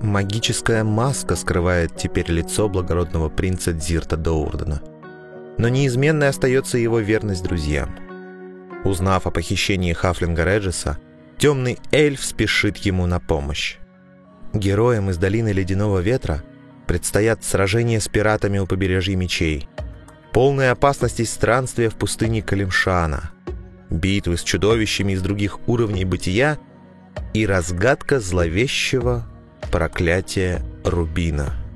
магическая маска скрывает теперь лицо благородного принца Дзирта Доурдена. Но неизменной остается его верность друзьям. Узнав о похищении Хафлинга Реджеса, темный эльф спешит ему на помощь. Героям из Долины Ледяного Ветра предстоят сражения с пиратами у побережья мечей, полные опасности странствия в пустыне Калимшана, битвы с чудовищами из других уровней бытия и разгадка зловещего проклятия Рубина.